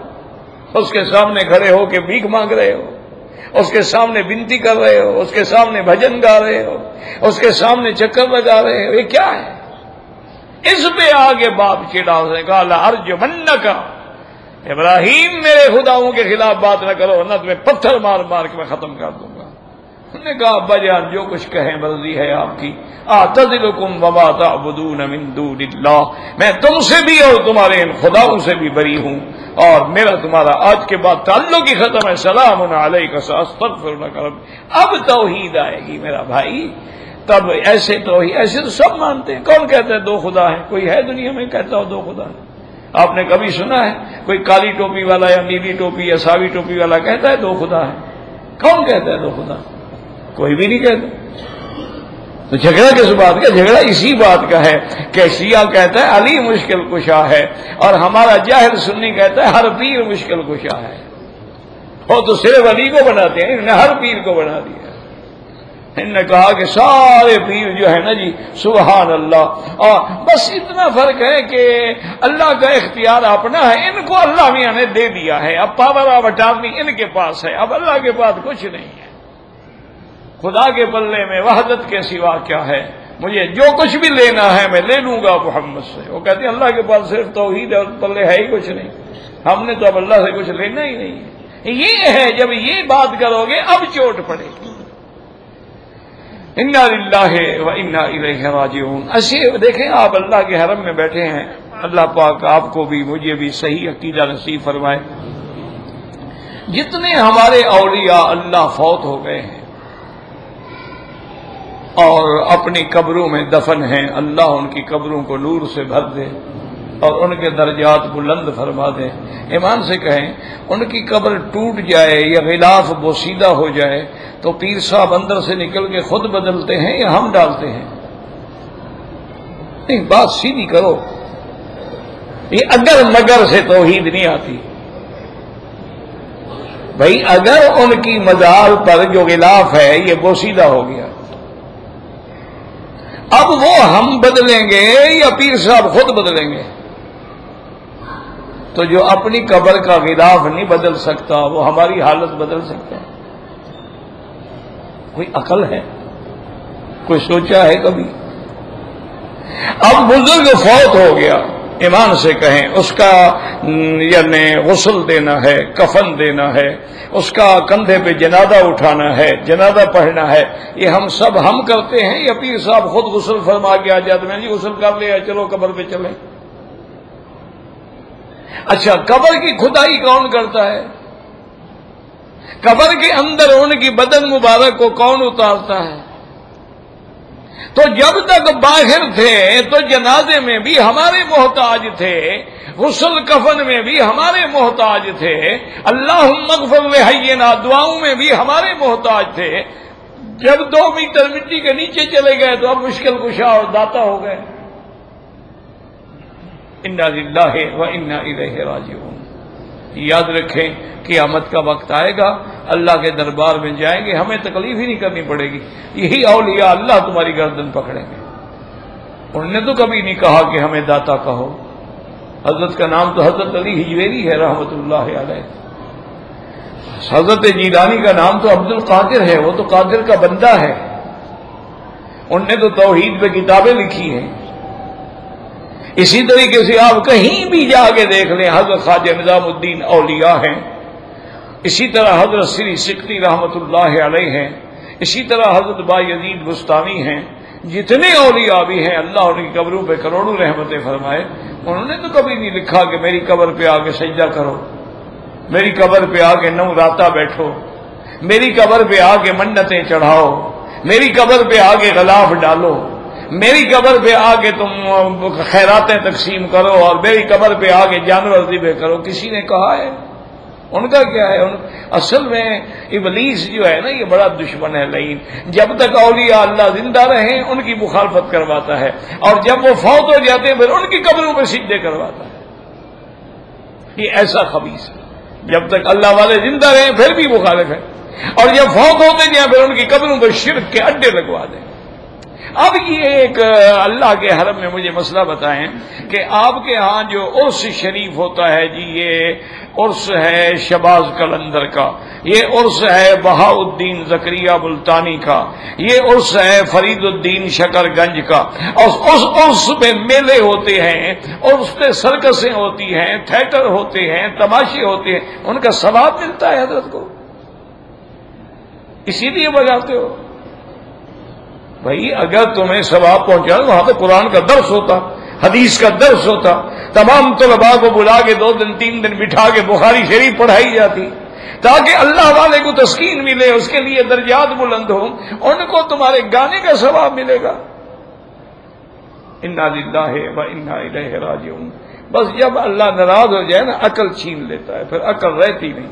Speaker 1: اس کے سامنے کھڑے ہو کے بھیک مانگ رہے ہو۔ اس کے سامنے بنتی کر رہے ہو۔ اس کے سامنے بھجن گا رہے ہو۔ اس کے سامنے چکر لگا رہے ہو۔ یہ کیا ہے؟ اس پہ آگے باپ چڑا اس نے ارج من کا ابراہیم میرے خداؤں کے خلاف بات نہ کرو، نہ تمہیں پتھر مار مار کے میں ختم کر دوں گا۔ انہوں نے کہا، ابا جی، جان جو کچھ کہیں مرضی ہے آپ کی۔ آتذلکم وما تعبدون من دون اللہ۔ میں تم سے بھی اور تمہارے ان خداؤں سے بھی بری ہوں۔ اور میرا تمہارا آج کے بعد تعلق ہی ختم ہے۔ سلام علیہ کا کرم اب توحید آئے گی میرا بھائی۔ تب ایسے تو ایسے تو سب مانتے ہیں۔ کون کہتا ہے دو خدا ہے کوئی ہے دنیا میں؟ کہتا ہو دو خدا ہے آپ نے کبھی سنا ہے کوئی کالی ٹوپی والا یا نیلی ٹوپی یا ساوی ٹوپی والا کہتا ہے دو خدا ہے کون کہتا ہے دو خدا کوئی بھی نہیں کہتا۔ تو جھگڑا کس بات کا؟ جھگڑا اسی بات کا ہے کہ شیعہ کہتا ہے علی مشکل کشا ہے اور ہمارا جاہر سنی کہتا ہے ہر پیر مشکل کشا ہے۔ وہ تو صرف علی کو بناتے ہیں، انہوں نے ہر پیر کو بنا دیا۔ انہوں نے کہا کہ سارے پیر جو ہے نا جی سبحان اللہ۔ اور بس اتنا فرق ہے کہ اللہ کا اختیار اپنا ہے، ان کو اللہ میاں نے دے دیا ہے۔ اب پاور آف اٹارنی ان کے پاس ہے، اب اللہ کے پاس کچھ نہیں ہے۔ خدا کے پلے میں وحدت کے سوا کیا ہے؟ مجھے جو کچھ بھی لینا ہے میں لے لوں گا محمد سے۔ وہ کہتے ہیں اللہ کے پاس صرف توحید اور پلے ہے ہی کچھ نہیں۔ ہم نے تو اب اللہ سے کچھ لینا ہی نہیں ہے۔ یہ ہے، جب یہ بات کرو گے، اب چوٹ پڑے گی۔ انا و انا راجعون۔ ایسے دیکھیں آپ اللہ کے حرم میں بیٹھے ہیں۔ اللہ پاک آپ کو بھی، مجھے بھی صحیح عقیدہ نصیب فرمائے۔ جتنے ہمارے اولیاء اللہ فوت ہو گئے ہیں اور اپنی قبروں میں دفن ہیں، اللہ ان کی قبروں کو نور سے بھر دے۔ اور ان کے درجات بلند فرما دے ایمان سے کہیں، ان کی قبر ٹوٹ جائے یا غلاف بوسیدہ ہو جائے، تو پیر صاحب اندر سے نکل کے خود بدلتے ہیں یا ہم ڈالتے ہیں؟ نہیں، بات سیدھی کرو۔ یہ اگر مگر سے توحید نہیں آتی۔ بھائی اگر ان کی مزار پر جو غلاف ہے، یہ بوسیدہ ہو گیا۔ اب وہ ہم بدلیں گے یا پیر صاحب خود بدلیں گے؟ تو جو اپنی قبر کا غلاف نہیں بدل سکتا، وہ ہماری حالت بدل سکتا کوئی عقل ہے؟ کوئی سوچا ہے کبھی؟ اب بزرگ فوت ہو گیا۔ ایمان سے کہیں، اس کا یعنی غسل دینا ہے، کفن دینا ہے، اس کا کندھے پہ جنادہ اٹھانا ہے جنادہ پڑھنا ہے۔ یہ ہم سب ہم کرتے ہیں یا پیر صاحب خود غسل فرما کے آ جاتے ہیں جی غسل کر لیا، چلو قبر پہ چلے اچھا قبر کی کھدائی کون کرتا ہے؟ قبر کے اندر ان کی بدن مبارک کو کون اتارتا ہے؟ تو جب تک باہر تھے، تو جنازے میں بھی ہمارے محتاج تھے، غسل کفن میں بھی ہمارے محتاج تھے اللہ مغفر حینا دعاؤں میں بھی ہمارے محتاج تھے۔ جب دو میٹر مٹی کے نیچے چلے گئے تو اب مشکل کشا اور داتا ہو گئے۔ انا للہ و انا الیہ راجعون۔ یاد رکھیں قیامت کا وقت آئے گا، اللہ کے دربار میں جائیں گے، ہمیں تکلیف ہی نہیں کرنی پڑے گی۔ یہی اولیاء اللہ تمہاری گردن پکڑیں گے۔ انہوں نے تو کبھی نہیں کہا کہ ہمیں داتا کہو۔ حضرت کا نام تو حضرت علی ہجویری ہے، رحمت اللہ علیہ۔ حضرت جیلانی کا نام تو عبد القادر ہے، وہ تو قادر کا بندہ ہے۔ انہوں نے تو توحید پہ کتابیں لکھی ہیں۔ اسی طریقے سے آپ کہیں بھی جا کے دیکھ لیں، حضرت خواجہ نظام الدین اولیاء ہیں۔ اسی طرح حضرت سری سکتی رحمت اللہ علیہ ہیں۔ اسی طرح حضرت با یزید گستانی ہیں۔ جتنے اولیاء بھی ہیں، اللہ ان کی قبروں پہ کروڑوں رحمتیں فرمائے۔ انہوں نے تو کبھی نہیں لکھا کہ میری قبر پہ آ کے سجدہ کرو۔ میری قبر پہ آ کے نو راتا بیٹھو۔ میری قبر پہ آ کے منتیں چڑھاؤ۔ میری قبر پہ آ کے غلاف ڈالو۔ میری قبر پہ آ کے تم خیراتیں تقسیم کرو اور میری قبر پہ آ کے جانور ذبح کرو۔ کسی نے کہا ہے؟ ان کا کیا ہے؟ ان اصل میں ابلیس جو ہے نا، یہ بڑا دشمن ہے لین جب تک اولیاء اللہ زندہ رہیں، ان کی مخالفت کرواتا ہے۔ اور جب وہ فوت ہو جاتے ہیں، پھر ان کی قبروں پہ سیدھے کرواتا ہے۔ یہ ایسا خبیص ہے۔ جب تک اللہ والے زندہ رہیں، پھر بھی مخالف ہے اور جب فوت ہوتے جائیں، پھر ان کی قبروں پہ شرک کے اڈے لگوا دیں۔ اب یہ ایک اللہ کے حرم میں مجھے مسئلہ بتائیں کہ آپ کے ہاں جو عرس شریف ہوتا ہے جی یہ عرس ہے شباز کلندر کا، یہ عرس ہے بہا الدین زکریہ ملتانی کا، یہ عرس ہے فرید الدین شکر گنج کا۔ اور اس عرس پہ میلے ہوتے ہیں اور اس پہ سرکسیں ہوتی ہیں، تھیٹر ہوتے ہیں، تماشے ہوتے ہیں، ان کا ثواب ملتا ہے حضرت کو۔ اسی لیے بجاتے ہو۔ بھائی، اگر تمہیں ثواب پہنچا وہاں پہ قرآن کا درس ہوتا، حدیث کا درس ہوتا، تمام طلباء کو بلا کے دو دن، تین دن بٹھا کے بخاری شریف پڑھائی جاتی، تاکہ اللہ والے کو تسکین ملے، اس کے لیے درجات بلند ہوں، ان کو تمہارے گانے کا ثواب ملے گا۔ انا و انا راجعون۔ بس جب اللہ ناراض ہو جائے نا، عقل چھین لیتا ہے، پھر عقل رہتی نہیں۔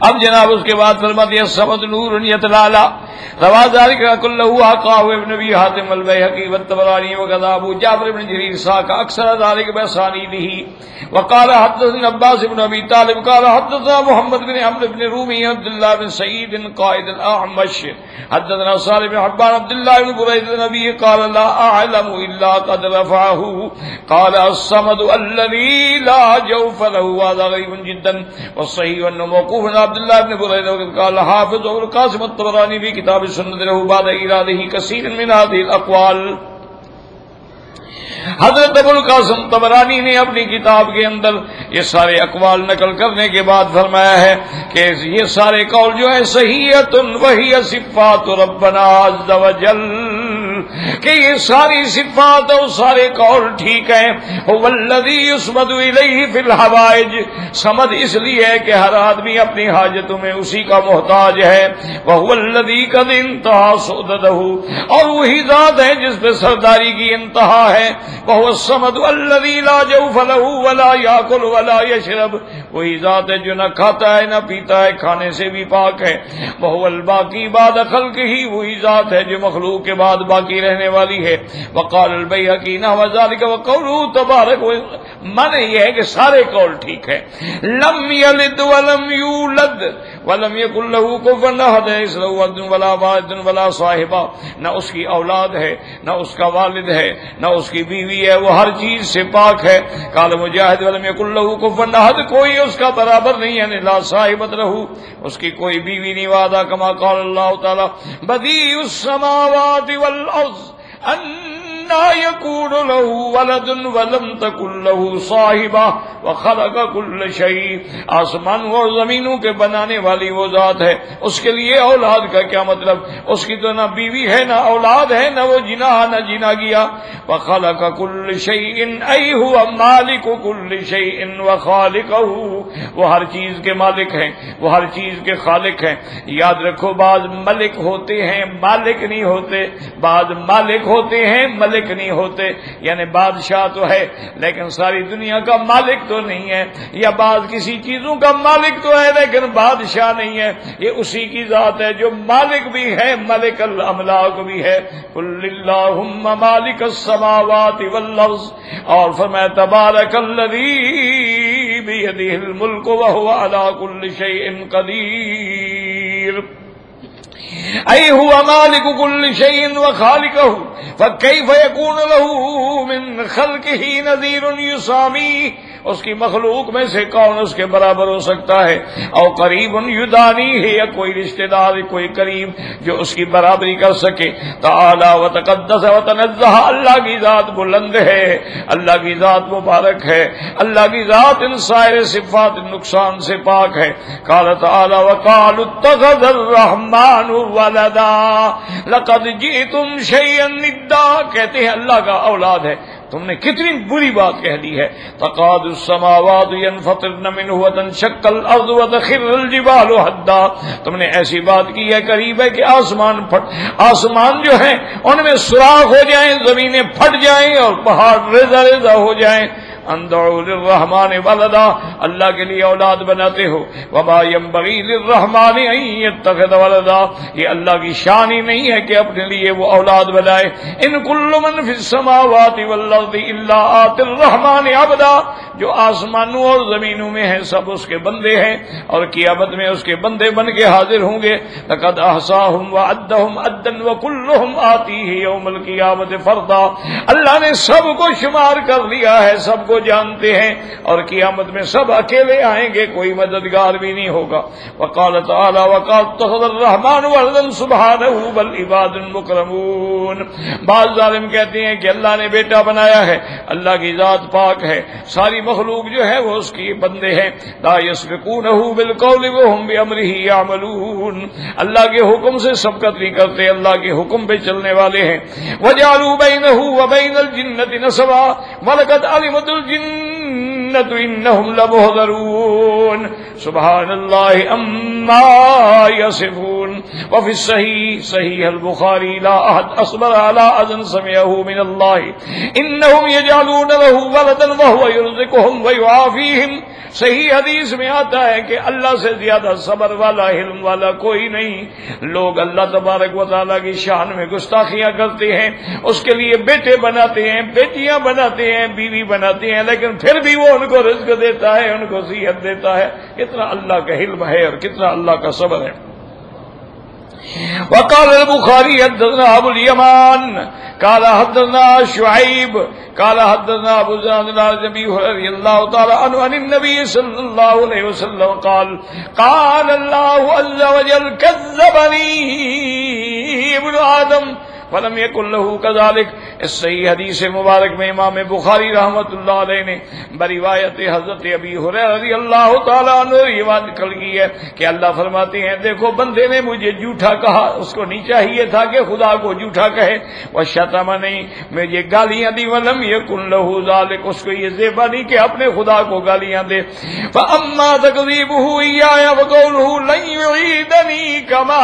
Speaker 1: اب جناب اس کے بعد فرما دیا سمد نور یتلالا روازاری کا کل آقا ابن نبی حاتم البیحقی والتبرانی وقضا ابو جعفر ابن جریر ساکا، اکثر ذالک بحسانی لی وقال حدثنا عباس ابن ابی طالب، قال حدثنا محمد بن عمر بن رومی، عبداللہ بن سعید قائد الاعمش۔ حدثنا صالح بن حبان، عبداللہ بن برید نبی قال لا اعلم الا قد رفعه۔ قال الصمد الذي لا جوف له، هذا غريب جدا والصحيح انه موقوف عبد الله بن بريده قال حافظ ابو القاسم الطبراني في كتاب السنه له بعد اراده كثير من هذه الاقوال۔ حضرت ابو القاسم تبرانی نے اپنی کتاب کے اندر یہ سارے اقوال نقل کرنے کے بعد فرمایا ہے کہ یہ سارے قول جو ہے صحیح وہی صفات ربنا عز وجل۔ کہ یہ ساری صفات اور سارے قول ٹھیک ہیں۔ ولدی اسمد فی الحوائج۔ سمد اس لیے ہے کہ ہر آدمی اپنی حاجتوں میں اسی کا محتاج ہے۔ وہ الدی کا انتہا سودہ اور وہی ذات ہے جس پہ سرداری کی انتہا ہے۔ وہ سمد الدی لا جو فلح ولا یا ولا یشرب۔ وہی ذات ہے جو نہ کھاتا ہے، نہ پیتا ہے، کھانے سے بھی پاک ہے۔ وہ الباقی باد خلق ہی وہی ذات ہے جو مخلوق کے بعد باقی رہنے والی ہے۔ وقال البیحقی نہ وذالک وقول تبارک من یہ ہے کہ سارے قول ٹھیک ہے لم یلد ولم یولد۔ ولم یکن له کفوا احد اس له ولد ولا والد ولا صاحبہ۔ نہ اس کی اولاد ہے، نہ اس کا والد ہے، نہ اس کی بیوی ہے، وہ ہر چیز سے پاک ہے۔ قال مجاہد، ولم یکن له کفوا احد کوئی اس کا برابر نہیں ہے لا صاحبت رہو اس کی کوئی بیوی نہیں، وعدہ کما قال اللہ تعالی، بدیع السماوات والارض، ان أنا يكون له ولد ولم تكن له صاحبة وخلق كل شيء. آسمان و زمینوں کے بنانے والی وہ ذات ہے. اس کے لیے اولاد کا کیا مطلب؟ اس کی تو نہ بیوی ہے، نہ اولاد ہے، نہ وہ جنا نہ جنا گیا وخلق كل شيء اي هو مالك كل شيء وخالقه. وہ ہر چیز کے مالک ہیں، وہ ہر چیز کے خالق ہیں. یاد رکھو، بعض ملک ہوتے ہیں، مالک نہیں ہوتے. بعض مالک ہوتے ہیں، ملک مالک نہیں ہوتے یعنی بادشاہ تو ہے، لیکن ساری دنیا کا مالک تو نہیں ہے، یا بعض کسی چیزوں کا مالک تو ہے، لیکن بادشاہ نہیں ہے۔ یہ اسی کی ذات ہے جو مالک بھی ہے، ملک الاملاک بھی ہے۔ اللہم مالک السماوات واللفظ اور فرمائے تبارک الذی بیدہ الملک وہو علا کل شیئن قدیر۔ اي هو مالك كل شيء وخالقه فكيف يكون له من خلقه نذير يساميه اس کی مخلوق میں سے کون اس کے برابر ہو سکتا ہے؟ اور قریب یدانی ہے یا کوئی رشتہ دار، کوئی قریب جو اس کی برابری کر سکے؟ تعالی و تقدس و تنزہ، اللہ کی ذات بلند ہے، اللہ کی ذات مبارک ہے، اللہ کی ذات ان سائر صفات نقصان سے پاک ہے۔ قال تعالی، وقال اتخذ الرحمن ولدا، لقد جئتم شيئا ندا، کہتے ہیں اللہ کا اولاد ہے۔ تم نے کتنی بری بات کہہ دی ہے۔ تقاد السماوات ينفطرن منه وتنشق الارض وتخر الجبال حدا۔ تم نے ایسی بات کی ہے قریب ہے کہ آسمان پھٹ آسمان جو ہے ان میں سوراخ ہو جائیں، زمینیں پھٹ جائیں اور پہاڑ ریزا ریزا ہو جائیں۔ رحمان ولدا، اللہ کے لیے اولاد بناتے ہو۔ وبا ينبغي للرحمن ان يتخذ ولدا۔ یہ اللہ کی شان ہی نہیں ہے کہ اپنے لیے وہ اولاد بنائے۔ ان كل من في السماوات والارض الا ات الرحمن عبدا۔ جو آسمانوں اور زمینوں میں ہیں، سب اس کے بندے ہیں۔ اور قیامت میں اس کے بندے بن کے حاضر ہوں گے۔ لقد احصاهم وعدهم عدا وكلهم آتيه يوم القيامه فردا۔ اللہ نے سب کو شمار کر لیا ہے، سب کو کو جانتے ہیں اور قیامت میں سب اکیلے آئیں گے، کوئی مددگار بھی نہیں ہوگا۔ وقال تعالی، وقال اتخذ الرحمن ولدا سبحانه، بل عباد مکرمون۔ بعض ظالم کہتے ہیں کہ اللہ نے بیٹا بنایا ہے، اللہ کی ذات پاک ہے۔ ساری مخلوق جو ہے وہ اس کی بندے ہیں۔ لا يسبقونه بالقول وهم بامره يعملون اللہ کے حکم سے سبقت نہیں کرتے، اللہ کے حکم پہ چلنے والے ہیں۔ وجعلوا بينه وبين الجنه نسبا، ولقد علمت الجنة إنهم لمهضرون سبحان الله أما يصفون. وفي الصحيح، صحيح البخاري، لا احد اصبر على اذن سمعه من الله. انهم يجعلون له ولدا وهو يرزقهم ويعافيهم. صحیح حدیث میں آتا ہے کہ اللہ سے زیادہ صبر والا، علم والا کوئی نہیں. لوگ اللہ تبارک و تعالیٰ کی شان میں گستاخیاں کرتے ہیں، اس کے لیے بیٹے بناتے ہیں، بیٹیاں بناتے ہیں، بیوی بناتے ہیں، لیکن پھر بھی وہ ان کو رزق دیتا ہے، ان کو صحت دیتا ہے. کتنا اللہ کا علم ہے اور کتنا اللہ کا صبر ہے۔ وقال البخاري حدثنا ابو اليمان، قال حدثنا شعيب، قال حدثنا ابو زاد النبي رضي الله تعالى عنه عن النبي صلى الله عليه وسلم قال قال الله عز وجل كذبني ابن آدم فلم يكن له كذلك اس صحیح حدیث مبارک میں امام بخاری رحمت اللہ علیہ نے بروایت حضرت ابی رضی اللہ تعالیٰ عنہ روایت نکل گئی ہے کہ اللہ فرماتے ہیں، دیکھو بندے نے مجھے جھوٹا کہا، اس کو نہیں چاہیے تھا کہ خدا کو جھوٹا کہے۔ وہ شتما نہیں، مجھے گالیاں دی، ولم یکن له ذلك اس کو یہ زیبا نہیں کہ اپنے خدا کو گالیاں دے۔ فاما تکذیبه ایا وقوله لن يعيدني كما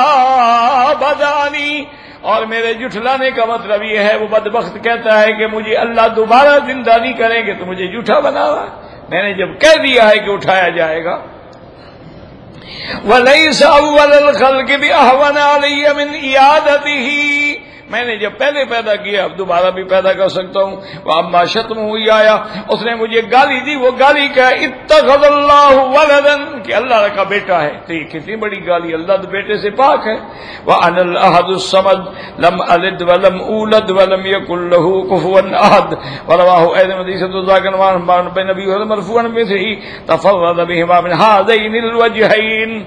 Speaker 1: بدانی اور میرے جٹھلانے کا مطلب یہ ہے، وہ بدبخت کہتا ہے کہ مجھے اللہ دوبارہ زندہ نہیں کریں گے تو مجھے جھوٹا بنا ہوا میں نے جب کہہ دیا ہے کہ اٹھایا جائے گا۔ وَلَيْسَ أَوَّلَ الْخَلْقِ بِأَحْوَنَ عَلَيَّ مِنْ إِيَادَتِهِ میں نے جب پہلے پیدا کیا، اب دوبارہ بھی پیدا کر سکتا ہوں۔ وہ اما شتم ہوئی آیا اس نے مجھے گالی دی، وہ گالی کا اتخذ اللہ ولدن کہ اللہ کا بیٹا ہے۔ تو یہ کتنی بڑی گالی، اللہ تو بیٹے سے پاک ہے۔ وہ ان الحد السمد لم الد ولم اولد ولم یکن له کفوا احد ورواہ اید حدیث ذاکر وان بن نبی مرفوعا به تفرد بهما من هذين الوجهين۔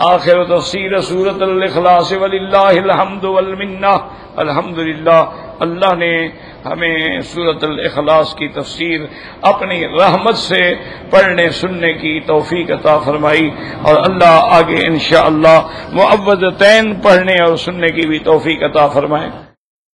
Speaker 1: آخر تفسیر سورت الاخلاص وللہ الحمد والمنہ۔ الحمدللہ، اللہ نے ہمیں سورت الاخلاص کی تفسیر اپنی رحمت سے پڑھنے، سننے کی توفیق عطا فرمائی اور اللہ آگے انشاءاللہ اللہ پڑھنے اور سننے کی بھی توفیق عطا فرمائے۔